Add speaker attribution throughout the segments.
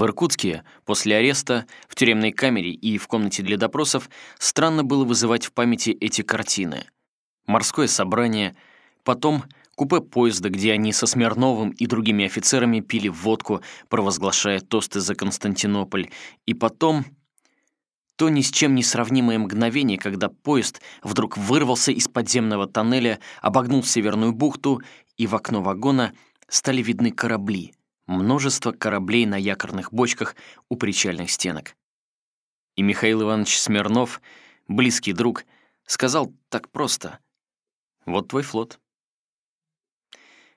Speaker 1: В Иркутске после ареста, в тюремной камере и в комнате для допросов странно было вызывать в памяти эти картины. Морское собрание, потом купе поезда, где они со Смирновым и другими офицерами пили водку, провозглашая тосты за Константинополь, и потом то ни с чем не сравнимое мгновение, когда поезд вдруг вырвался из подземного тоннеля, обогнул Северную бухту, и в окно вагона стали видны корабли — множество кораблей на якорных бочках у причальных стенок. И Михаил Иванович Смирнов, близкий друг, сказал так просто «Вот твой флот».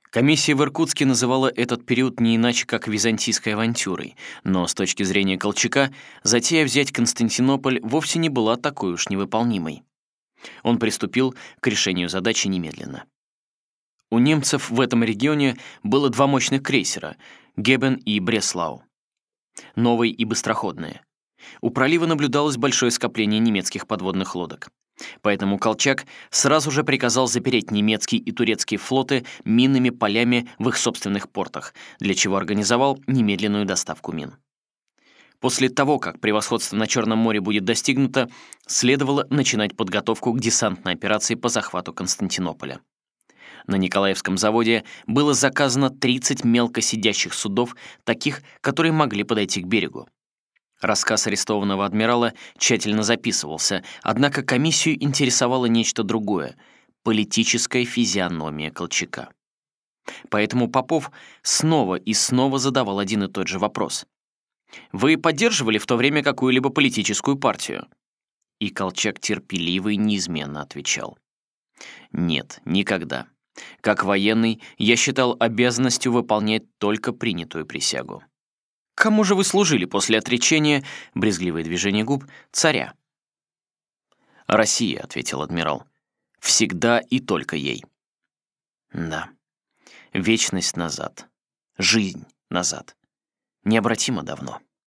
Speaker 1: Комиссия в Иркутске называла этот период не иначе, как византийской авантюрой, но с точки зрения Колчака затея взять Константинополь вовсе не была такой уж невыполнимой. Он приступил к решению задачи немедленно. У немцев в этом регионе было два мощных крейсера — Гебен и Бреслау. Новые и быстроходные. У пролива наблюдалось большое скопление немецких подводных лодок. Поэтому Колчак сразу же приказал запереть немецкие и турецкие флоты минными полями в их собственных портах, для чего организовал немедленную доставку мин. После того, как превосходство на Черном море будет достигнуто, следовало начинать подготовку к десантной операции по захвату Константинополя. На Николаевском заводе было заказано 30 мелко сидящих судов, таких, которые могли подойти к берегу. Рассказ арестованного адмирала тщательно записывался, однако комиссию интересовало нечто другое — политическая физиономия Колчака. Поэтому Попов снова и снова задавал один и тот же вопрос. «Вы поддерживали в то время какую-либо политическую партию?» И Колчак терпеливо и неизменно отвечал. «Нет, никогда. Как военный, я считал обязанностью выполнять только принятую присягу. «Кому же вы служили после отречения, брезгливое движение губ, царя?» «Россия», — ответил адмирал. «Всегда и только ей». «Да. Вечность назад. Жизнь назад. Необратимо давно».